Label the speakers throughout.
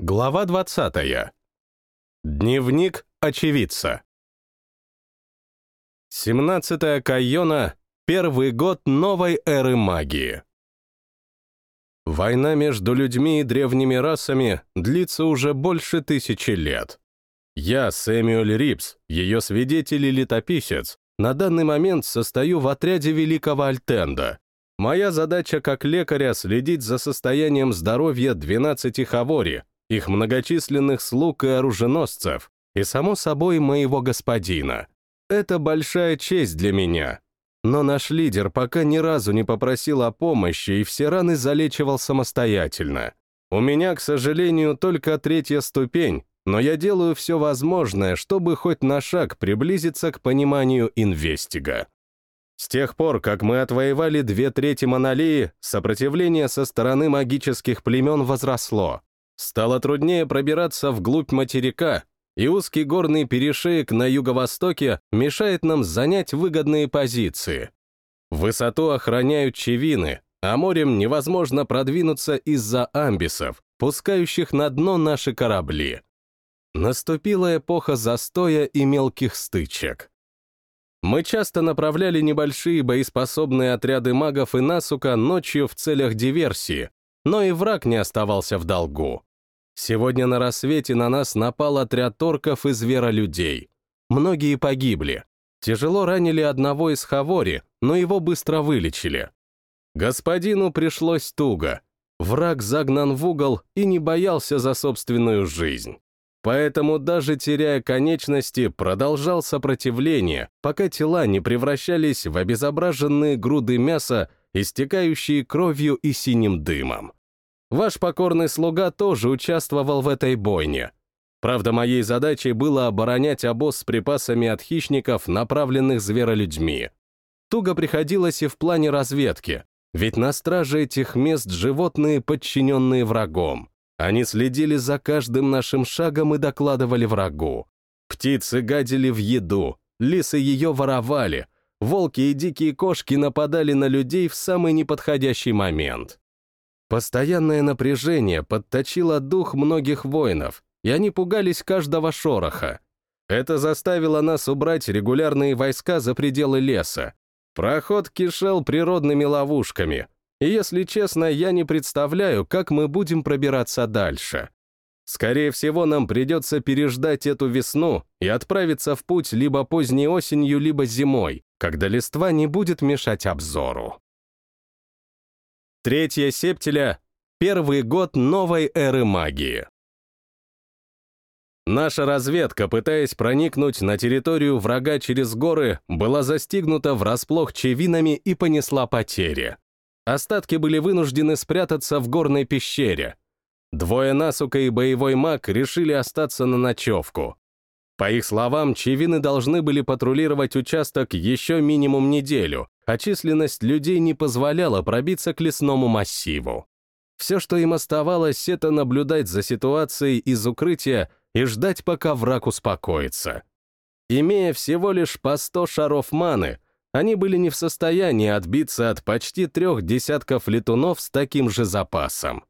Speaker 1: Глава 20. Дневник очевидца. 17 Кайона, первый год новой эры магии. Война между людьми и древними расами длится уже больше тысячи лет. Я, Сэмюэль Рипс, ее свидетель и летописец, на данный момент состою в отряде Великого Альтенда. Моя задача как лекаря следить за состоянием здоровья 12 хавори, их многочисленных слуг и оруженосцев, и, само собой, моего господина. Это большая честь для меня. Но наш лидер пока ни разу не попросил о помощи и все раны залечивал самостоятельно. У меня, к сожалению, только третья ступень, но я делаю все возможное, чтобы хоть на шаг приблизиться к пониманию инвестига. С тех пор, как мы отвоевали две трети Монолии, сопротивление со стороны магических племен возросло. Стало труднее пробираться вглубь материка, и узкий горный перешеек на юго-востоке мешает нам занять выгодные позиции. Высоту охраняют чевины, а морем невозможно продвинуться из-за амбисов, пускающих на дно наши корабли. Наступила эпоха застоя и мелких стычек. Мы часто направляли небольшие боеспособные отряды магов и насука ночью в целях диверсии, но и враг не оставался в долгу. Сегодня на рассвете на нас напал отряд торков и зверолюдей. Многие погибли. Тяжело ранили одного из Хавори, но его быстро вылечили. Господину пришлось туго. Враг загнан в угол и не боялся за собственную жизнь. Поэтому, даже теряя конечности, продолжал сопротивление, пока тела не превращались в обезображенные груды мяса, истекающие кровью и синим дымом. Ваш покорный слуга тоже участвовал в этой бойне. Правда, моей задачей было оборонять обоз с припасами от хищников, направленных зверолюдьми. Туго приходилось и в плане разведки, ведь на страже этих мест животные, подчиненные врагом. Они следили за каждым нашим шагом и докладывали врагу. Птицы гадили в еду, лисы ее воровали, волки и дикие кошки нападали на людей в самый неподходящий момент. Постоянное напряжение подточило дух многих воинов, и они пугались каждого шороха. Это заставило нас убрать регулярные войска за пределы леса. Проход кишел природными ловушками, и, если честно, я не представляю, как мы будем пробираться дальше. Скорее всего, нам придется переждать эту весну и отправиться в путь либо поздней осенью, либо зимой, когда листва не будет мешать обзору. Третья септиля — первый год новой эры магии. Наша разведка, пытаясь проникнуть на территорию врага через горы, была застигнута врасплох чевинами и понесла потери. Остатки были вынуждены спрятаться в горной пещере. Двое насука и боевой маг решили остаться на ночевку. По их словам, чевины должны были патрулировать участок еще минимум неделю, а численность людей не позволяла пробиться к лесному массиву. Все, что им оставалось, это наблюдать за ситуацией из укрытия и ждать, пока враг успокоится. Имея всего лишь по 100 шаров маны, они были не в состоянии отбиться от почти трех десятков летунов с таким же запасом.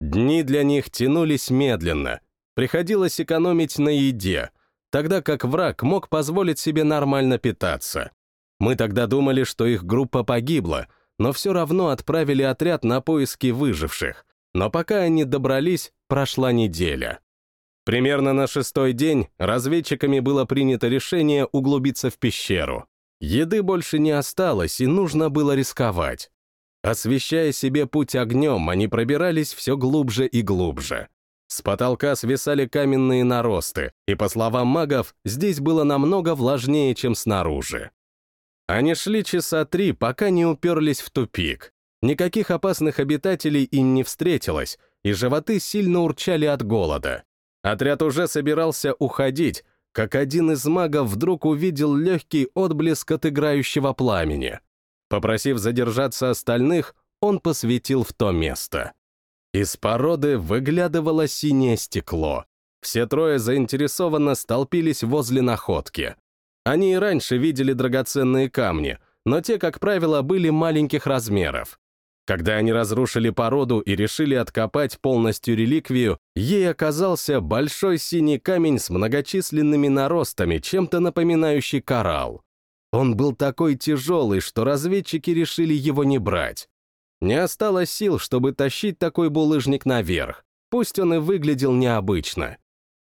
Speaker 1: Дни для них тянулись медленно, приходилось экономить на еде, тогда как враг мог позволить себе нормально питаться. Мы тогда думали, что их группа погибла, но все равно отправили отряд на поиски выживших. Но пока они добрались, прошла неделя. Примерно на шестой день разведчиками было принято решение углубиться в пещеру. Еды больше не осталось, и нужно было рисковать. Освещая себе путь огнем, они пробирались все глубже и глубже. С потолка свисали каменные наросты, и, по словам магов, здесь было намного влажнее, чем снаружи. Они шли часа три, пока не уперлись в тупик. Никаких опасных обитателей им не встретилось, и животы сильно урчали от голода. Отряд уже собирался уходить, как один из магов вдруг увидел легкий отблеск от играющего пламени. Попросив задержаться остальных, он посветил в то место. Из породы выглядывало синее стекло. Все трое заинтересованно столпились возле находки. Они и раньше видели драгоценные камни, но те, как правило, были маленьких размеров. Когда они разрушили породу и решили откопать полностью реликвию, ей оказался большой синий камень с многочисленными наростами, чем-то напоминающий коралл. Он был такой тяжелый, что разведчики решили его не брать. Не осталось сил, чтобы тащить такой булыжник наверх, пусть он и выглядел необычно.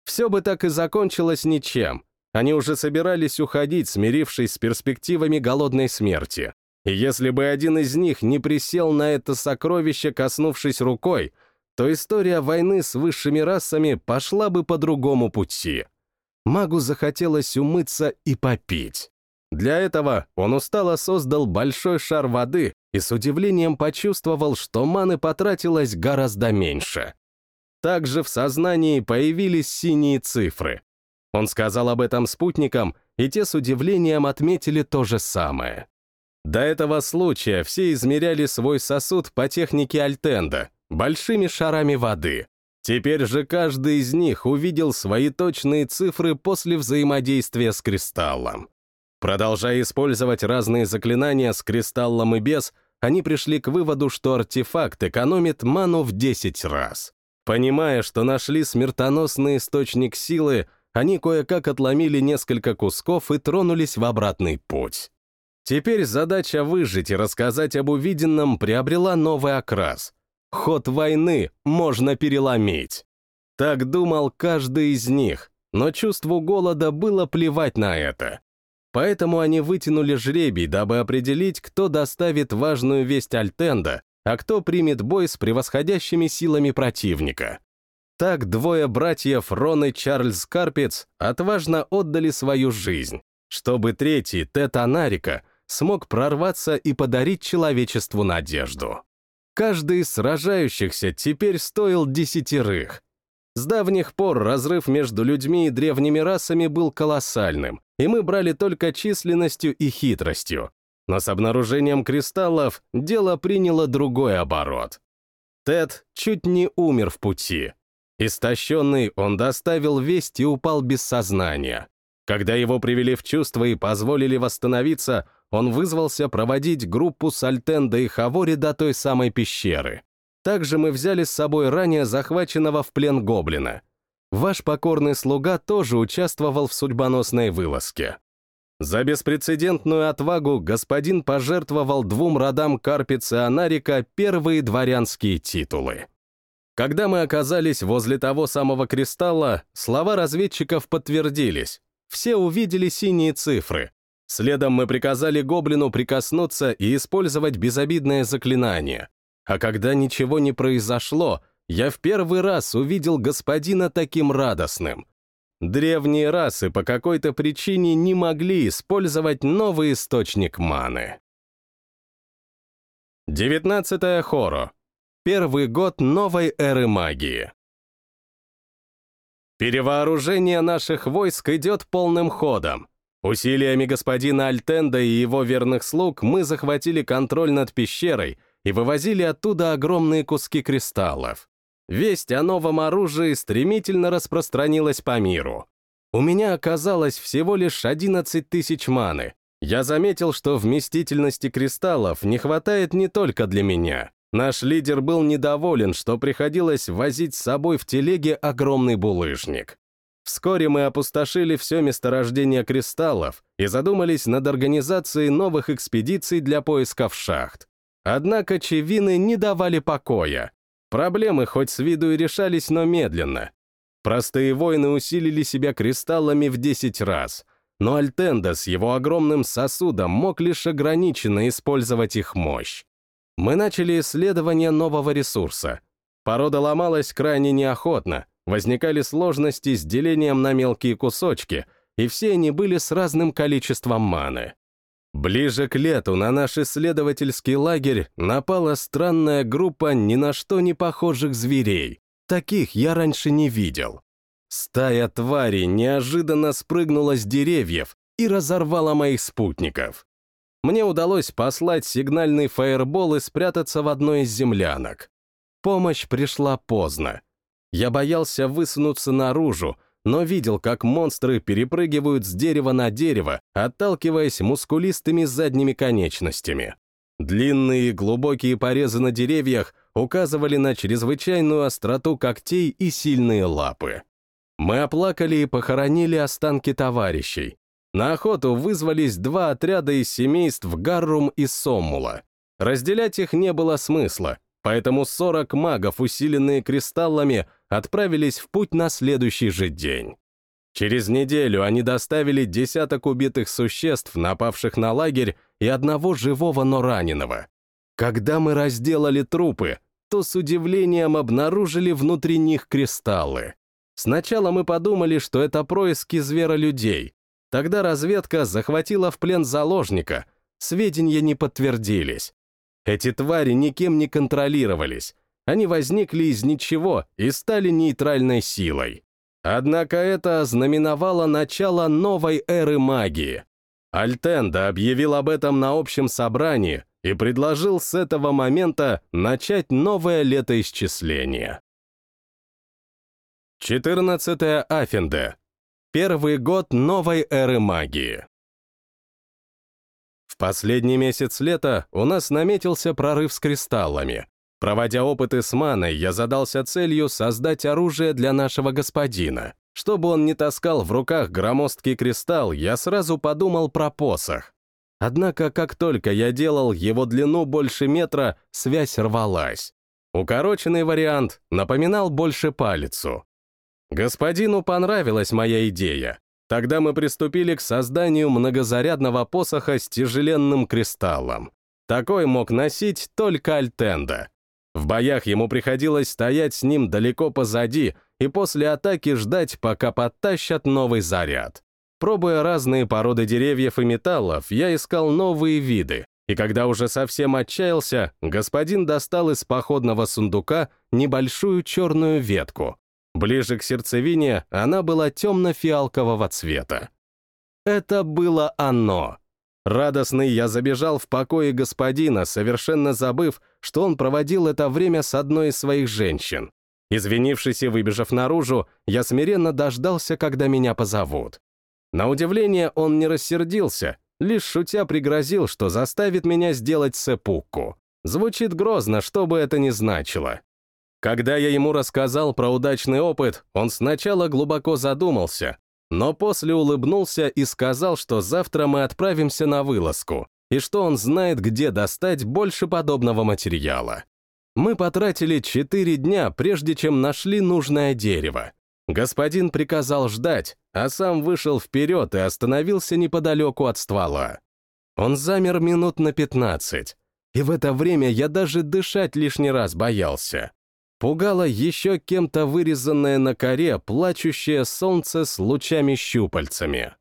Speaker 1: Все бы так и закончилось ничем. Они уже собирались уходить, смирившись с перспективами голодной смерти. И если бы один из них не присел на это сокровище, коснувшись рукой, то история войны с высшими расами пошла бы по другому пути. Магу захотелось умыться и попить. Для этого он устало создал большой шар воды и с удивлением почувствовал, что маны потратилось гораздо меньше. Также в сознании появились синие цифры. Он сказал об этом спутникам, и те с удивлением отметили то же самое. До этого случая все измеряли свой сосуд по технике Альтенда, большими шарами воды. Теперь же каждый из них увидел свои точные цифры после взаимодействия с кристаллом. Продолжая использовать разные заклинания с кристаллом и без, они пришли к выводу, что артефакт экономит ману в 10 раз. Понимая, что нашли смертоносный источник силы, они кое-как отломили несколько кусков и тронулись в обратный путь. Теперь задача выжить и рассказать об увиденном приобрела новый окрас. Ход войны можно переломить. Так думал каждый из них, но чувству голода было плевать на это. Поэтому они вытянули жребий, дабы определить, кто доставит важную весть Альтенда, а кто примет бой с превосходящими силами противника. Так двое братьев Рон и Чарльз Карпец отважно отдали свою жизнь, чтобы третий, Тед Анарика, смог прорваться и подарить человечеству надежду. Каждый из сражающихся теперь стоил десятерых, с давних пор разрыв между людьми и древними расами был колоссальным, и мы брали только численностью и хитростью. Но с обнаружением кристаллов дело приняло другой оборот. Тед чуть не умер в пути. Истощенный, он доставил весть и упал без сознания. Когда его привели в чувство и позволили восстановиться, он вызвался проводить группу Сальтенда и Хавори до той самой пещеры. Также мы взяли с собой ранее захваченного в плен гоблина. Ваш покорный слуга тоже участвовал в судьбоносной вылазке. За беспрецедентную отвагу господин пожертвовал двум родам Карпица и Анарика первые дворянские титулы. Когда мы оказались возле того самого кристалла, слова разведчиков подтвердились. Все увидели синие цифры. Следом мы приказали гоблину прикоснуться и использовать безобидное заклинание. А когда ничего не произошло, я в первый раз увидел господина таким радостным. Древние расы по какой-то причине не могли использовать новый источник маны. 19 Хоро. Первый год новой эры магии. Перевооружение наших войск идет полным ходом. Усилиями господина Альтенда и его верных слуг мы захватили контроль над пещерой и вывозили оттуда огромные куски кристаллов. Весть о новом оружии стремительно распространилась по миру. У меня оказалось всего лишь 11 тысяч маны. Я заметил, что вместительности кристаллов не хватает не только для меня. Наш лидер был недоволен, что приходилось возить с собой в телеге огромный булыжник. Вскоре мы опустошили все месторождение кристаллов и задумались над организацией новых экспедиций для поисков шахт. Однако чевины не давали покоя. Проблемы хоть с виду и решались, но медленно. Простые воины усилили себя кристаллами в 10 раз, но Альтенда с его огромным сосудом мог лишь ограниченно использовать их мощь. Мы начали исследование нового ресурса. Порода ломалась крайне неохотно, возникали сложности с делением на мелкие кусочки, и все они были с разным количеством маны. Ближе к лету на наш исследовательский лагерь напала странная группа ни на что не похожих зверей. Таких я раньше не видел. Стая тварей неожиданно спрыгнула с деревьев и разорвала моих спутников. Мне удалось послать сигнальный фаербол и спрятаться в одной из землянок. Помощь пришла поздно. Я боялся высунуться наружу, но видел, как монстры перепрыгивают с дерева на дерево, отталкиваясь мускулистыми задними конечностями. Длинные и глубокие порезы на деревьях указывали на чрезвычайную остроту когтей и сильные лапы. Мы оплакали и похоронили останки товарищей. На охоту вызвались два отряда из семейств Гаррум и Соммула. Разделять их не было смысла, поэтому 40 магов, усиленные кристаллами, отправились в путь на следующий же день. Через неделю они доставили десяток убитых существ, напавших на лагерь, и одного живого, но раненого. Когда мы разделали трупы, то с удивлением обнаружили внутри них кристаллы. Сначала мы подумали, что это происки зверолюдей. Тогда разведка захватила в плен заложника. Сведения не подтвердились. Эти твари никем не контролировались. Они возникли из ничего и стали нейтральной силой. Однако это ознаменовало начало новой эры магии. Альтенда объявил об этом на общем собрании и предложил с этого момента начать новое летоисчисление. 14 Афенде. Первый год новой эры магии. Последний месяц лета у нас наметился прорыв с кристаллами, Проводя опыты с маной, я задался целью создать оружие для нашего господина. Чтобы он не таскал в руках громоздкий кристалл, я сразу подумал про посох. Однако, как только я делал его длину больше метра, связь рвалась. Укороченный вариант напоминал больше палицу. Господину понравилась моя идея. Тогда мы приступили к созданию многозарядного посоха с тяжеленным кристаллом. Такой мог носить только Альтенда. В боях ему приходилось стоять с ним далеко позади и после атаки ждать, пока подтащат новый заряд. Пробуя разные породы деревьев и металлов, я искал новые виды, и когда уже совсем отчаялся, господин достал из походного сундука небольшую черную ветку. Ближе к сердцевине она была темно-фиалкового цвета. Это было оно. Радостный я забежал в покое господина, совершенно забыв, что он проводил это время с одной из своих женщин. Извинившись и выбежав наружу, я смиренно дождался, когда меня позовут. На удивление он не рассердился, лишь шутя пригрозил, что заставит меня сделать сепукку. Звучит грозно, что бы это ни значило. Когда я ему рассказал про удачный опыт, он сначала глубоко задумался, но после улыбнулся и сказал, что завтра мы отправимся на вылазку, и что он знает, где достать больше подобного материала. Мы потратили четыре дня, прежде чем нашли нужное дерево. Господин приказал ждать, а сам вышел вперед и остановился неподалеку от ствола. Он замер минут на пятнадцать, и в это время я даже дышать лишний раз боялся. Пугало еще кем-то вырезанное на коре плачущее солнце с лучами-щупальцами.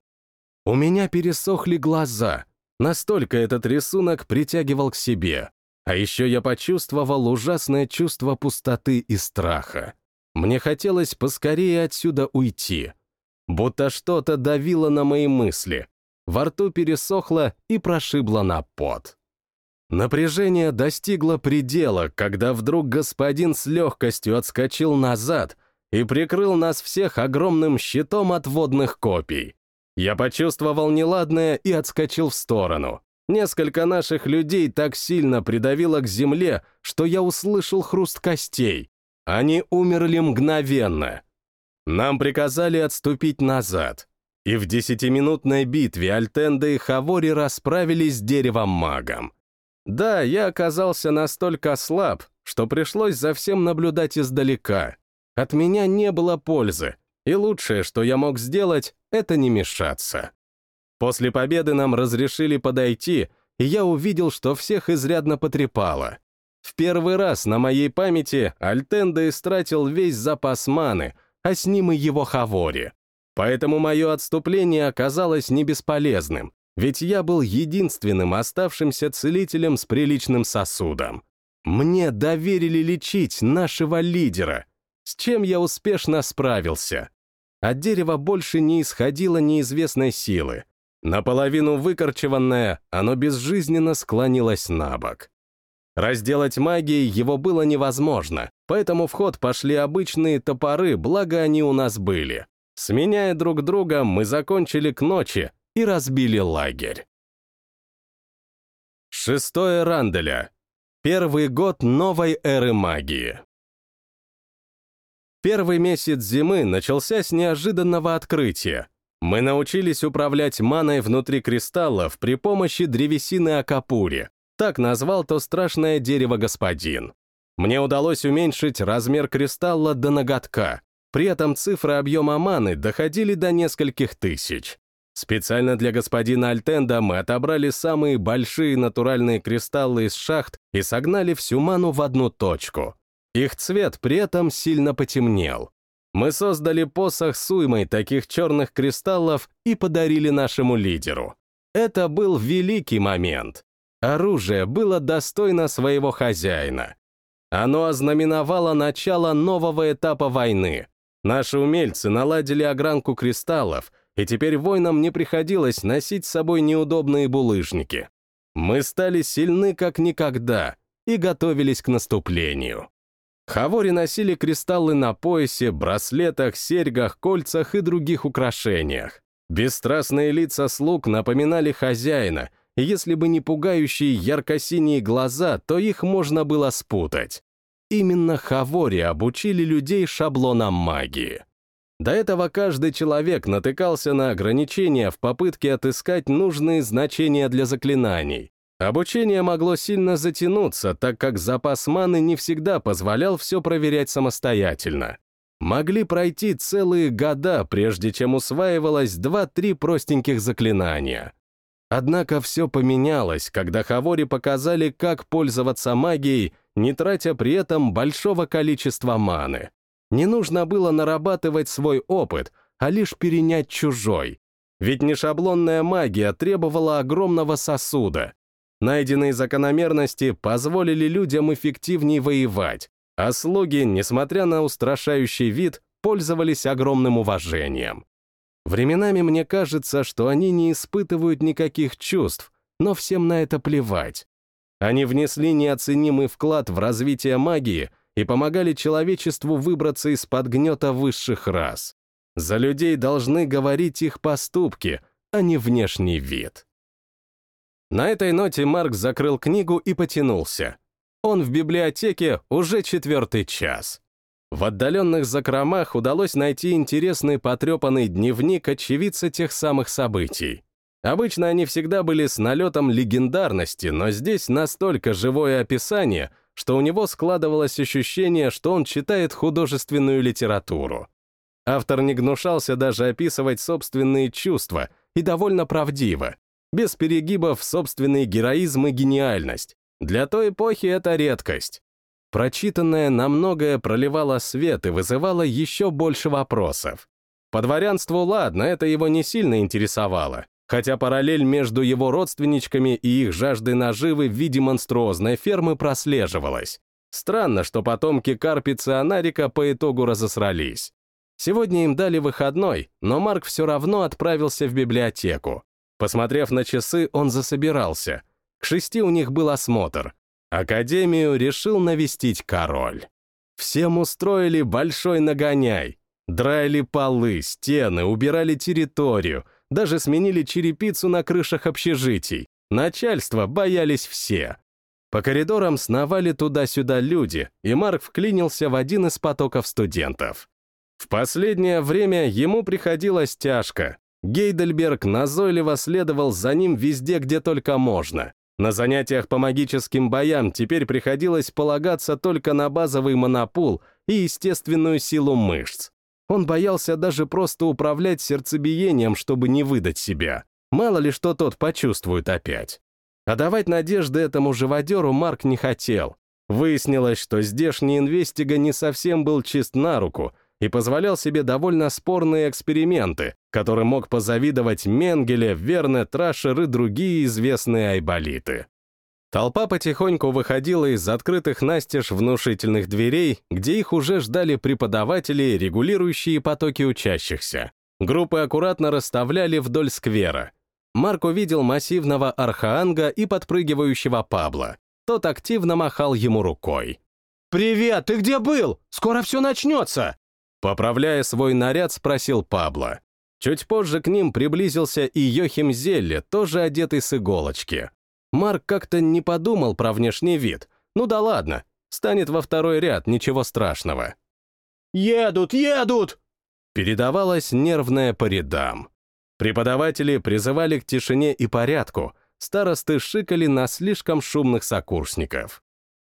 Speaker 1: У меня пересохли глаза, настолько этот рисунок притягивал к себе. А еще я почувствовал ужасное чувство пустоты и страха. Мне хотелось поскорее отсюда уйти. Будто что-то давило на мои мысли. Во рту пересохло и прошибло на пот. Напряжение достигло предела, когда вдруг господин с легкостью отскочил назад и прикрыл нас всех огромным щитом от водных копий. Я почувствовал неладное и отскочил в сторону. Несколько наших людей так сильно придавило к земле, что я услышал хруст костей. Они умерли мгновенно. Нам приказали отступить назад. И в десятиминутной битве Альтенда и Хавори расправились с деревом-магом. Да, я оказался настолько слаб, что пришлось за всем наблюдать издалека. От меня не было пользы, и лучшее, что я мог сделать, это не мешаться. После победы нам разрешили подойти, и я увидел, что всех изрядно потрепало. В первый раз на моей памяти Альтенда истратил весь запас маны, а с ним и его Хавори. Поэтому мое отступление оказалось не бесполезным, ведь я был единственным оставшимся целителем с приличным сосудом. Мне доверили лечить нашего лидера, с чем я успешно справился. От дерева больше не исходило неизвестной силы. Наполовину выкорчеванное, оно безжизненно склонилось на бок. Разделать магией его было невозможно, поэтому в ход пошли обычные топоры, благо они у нас были. Сменяя друг друга, мы закончили к ночи, и разбили лагерь. Шестое Ранделя. Первый год новой эры магии. Первый месяц зимы начался с неожиданного открытия. Мы научились управлять маной внутри кристаллов при помощи древесины Акапури. Так назвал то страшное дерево господин. Мне удалось уменьшить размер кристалла до ноготка. При этом цифры объема маны доходили до нескольких тысяч. Специально для господина Альтенда мы отобрали самые большие натуральные кристаллы из шахт и согнали всю ману в одну точку. Их цвет при этом сильно потемнел. Мы создали посох с уймой таких черных кристаллов и подарили нашему лидеру. Это был великий момент. Оружие было достойно своего хозяина. Оно ознаменовало начало нового этапа войны. Наши умельцы наладили огранку кристаллов — и теперь воинам не приходилось носить с собой неудобные булыжники. Мы стали сильны как никогда и готовились к наступлению. Хавори носили кристаллы на поясе, браслетах, серьгах, кольцах и других украшениях. Бесстрастные лица слуг напоминали хозяина, и если бы не пугающие ярко-синие глаза, то их можно было спутать. Именно Хавори обучили людей шаблонам магии. До этого каждый человек натыкался на ограничения в попытке отыскать нужные значения для заклинаний. Обучение могло сильно затянуться, так как запас маны не всегда позволял все проверять самостоятельно. Могли пройти целые года, прежде чем усваивалось два-три простеньких заклинания. Однако все поменялось, когда Хавори показали, как пользоваться магией, не тратя при этом большого количества маны. Не нужно было нарабатывать свой опыт, а лишь перенять чужой. Ведь нешаблонная магия требовала огромного сосуда. Найденные закономерности позволили людям эффективнее воевать, а слуги, несмотря на устрашающий вид, пользовались огромным уважением. Временами мне кажется, что они не испытывают никаких чувств, но всем на это плевать. Они внесли неоценимый вклад в развитие магии и помогали человечеству выбраться из-под гнета высших рас. За людей должны говорить их поступки, а не внешний вид. На этой ноте Марк закрыл книгу и потянулся. Он в библиотеке уже четвертый час. В отдаленных закромах удалось найти интересный потрепанный дневник очевидца тех самых событий. Обычно они всегда были с налетом легендарности, но здесь настолько живое описание — что у него складывалось ощущение, что он читает художественную литературу. Автор не гнушался даже описывать собственные чувства, и довольно правдиво, без перегибов в собственный героизм и гениальность. Для той эпохи это редкость. Прочитанное на многое проливало свет и вызывало еще больше вопросов. По дворянству ладно, это его не сильно интересовало хотя параллель между его родственничками и их жаждой наживы в виде монструозной фермы прослеживалась. Странно, что потомки Карпицы и Анарика по итогу разосрались. Сегодня им дали выходной, но Марк все равно отправился в библиотеку. Посмотрев на часы, он засобирался. К шести у них был осмотр. Академию решил навестить король. Всем устроили большой нагоняй. Драили полы, стены, убирали территорию — даже сменили черепицу на крышах общежитий. Начальство боялись все. По коридорам сновали туда-сюда люди, и Марк вклинился в один из потоков студентов. В последнее время ему приходилось тяжко. Гейдельберг назойливо следовал за ним везде, где только можно. На занятиях по магическим боям теперь приходилось полагаться только на базовый монопул и естественную силу мышц. Он боялся даже просто управлять сердцебиением, чтобы не выдать себя. Мало ли что тот почувствует опять. А давать надежды этому живодеру Марк не хотел. Выяснилось, что здешний инвестига не совсем был чист на руку и позволял себе довольно спорные эксперименты, которым мог позавидовать Менгеле, Верне, Трашер и другие известные айболиты. Толпа потихоньку выходила из открытых настежь внушительных дверей, где их уже ждали преподаватели, регулирующие потоки учащихся. Группы аккуратно расставляли вдоль сквера. Марк увидел массивного архаанга и подпрыгивающего Пабла. Тот активно махал ему рукой. «Привет, ты где был? Скоро все начнется!» Поправляя свой наряд, спросил Пабло. Чуть позже к ним приблизился и Йохим Зелле, тоже одетый с иголочки. Марк как-то не подумал про внешний вид. Ну да ладно, станет во второй ряд, ничего страшного.
Speaker 2: «Едут, едут!»
Speaker 1: Передавалось нервное по рядам. Преподаватели призывали к тишине и порядку, старосты шикали на слишком шумных сокурсников.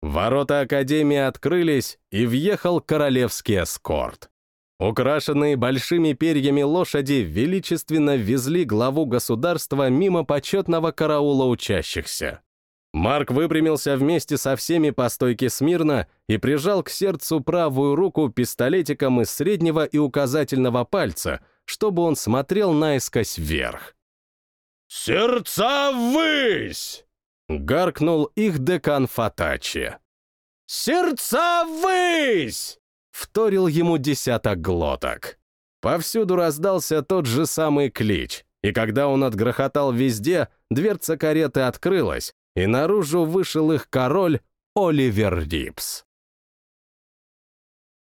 Speaker 1: Ворота Академии открылись, и въехал королевский эскорт. Украшенные большими перьями лошади величественно везли главу государства мимо почетного караула учащихся. Марк выпрямился вместе со всеми по стойке смирно и прижал к сердцу правую руку пистолетиком из среднего и указательного пальца, чтобы он смотрел наискось вверх.
Speaker 2: «Сердца ввысь!»
Speaker 1: — гаркнул их декан Фатачи.
Speaker 2: «Сердца ввысь!»
Speaker 1: — вторил ему десяток глоток. Повсюду раздался тот же самый клич, и когда он отгрохотал везде, дверца кареты открылась, и наружу вышел их король Оливер Рипс.